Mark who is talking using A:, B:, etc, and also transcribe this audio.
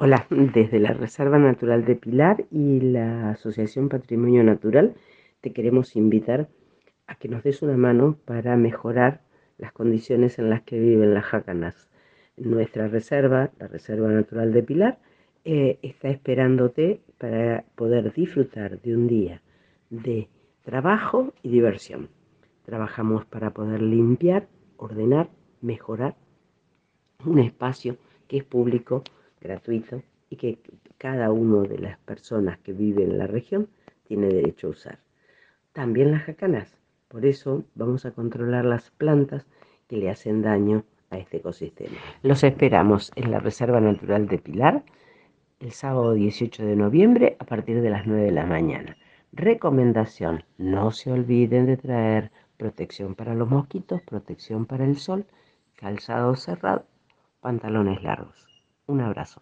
A: Hola, desde la Reserva Natural de Pilar y la Asociación Patrimonio Natural te queremos invitar a que nos des una mano para mejorar las condiciones en las que viven las jacanas. Nuestra reserva, la Reserva Natural de Pilar, eh, está esperándote para poder disfrutar de un día de trabajo y diversión. Trabajamos para poder limpiar, ordenar, mejorar un espacio que es público gratuito y que cada una de las personas que viven en la región tiene derecho a usar. También las jacanas, por eso vamos a controlar las plantas que le hacen daño a este ecosistema. Los esperamos en la Reserva Natural de Pilar el sábado 18 de noviembre a partir de las 9 de la mañana. Recomendación, no se olviden de traer protección para los mosquitos, protección para el sol, calzado cerrado, pantalones largos. Un abrazo.